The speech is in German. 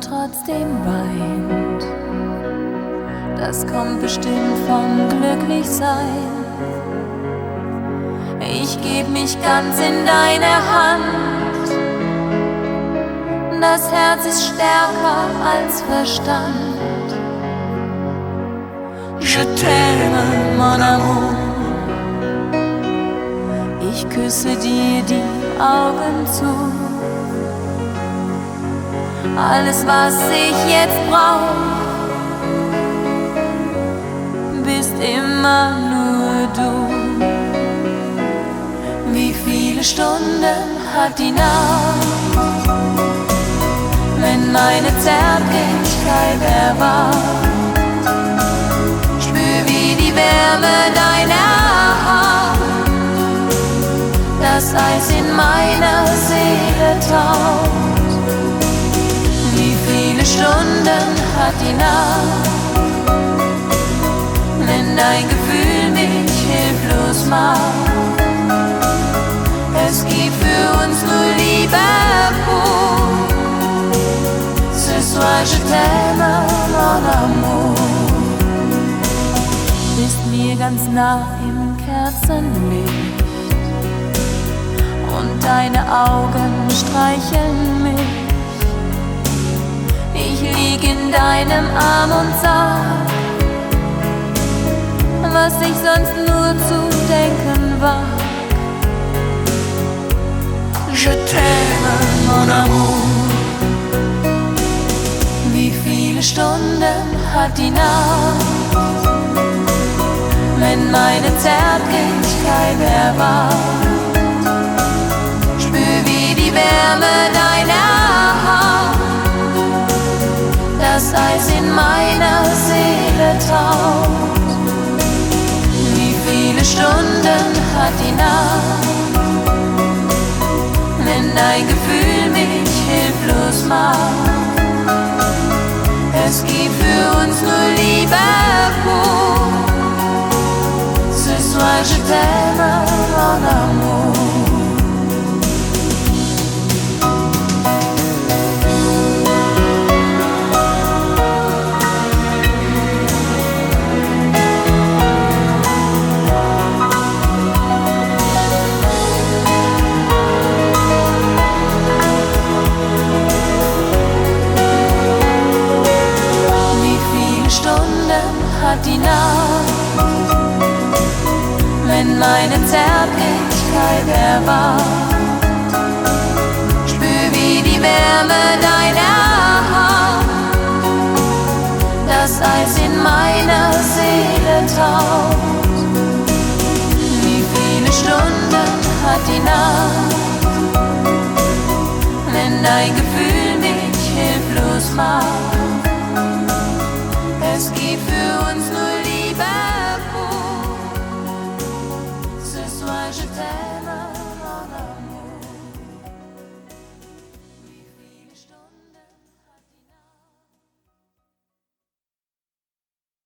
trotzdem weint. Das kommt bestimmt vom Glücklichsein. Ich geb mich ganz in deine Hand. Das Herz ist stärker als Verstand. Je t'aime, mon amour. Ich küsse dir die Augen zu. Alles, was ich jetzt brauch, bist immer nur du. Wie viele Stunden hat die Nacht, wenn meine Zärtlichkeit erwacht? Spür wie die Wärme deiner Hand, das Eis in meiner Seele taucht. Stunden hat die Nacht, wenn dein Gefühl mich hilflos macht? Es gibt für uns nur Liebe pur. Ce soir je t'aime, mon amour. Bist mir ganz nah im Kerzenlicht und deine Augen streicheln mich. In deinem Arm und sag, was ich sonst nur zu denken war. Je t'aime, mon amour. Wie viele Stunden hat die Nacht, wenn meine Zärtlichkeit erwacht? Spür wie die Wärme Nacht? wenn dein Gefühl mich hilflos macht. Es gibt für uns nur Liebe pur. Ce soir je t'aime, meine Zärtlichkeit erwacht? Spür wie die Wärme deiner Hand, das Eis in meiner Seele taucht. Wie viele Stunden hat die Nacht, wenn dein Gefühl mich hilflos macht?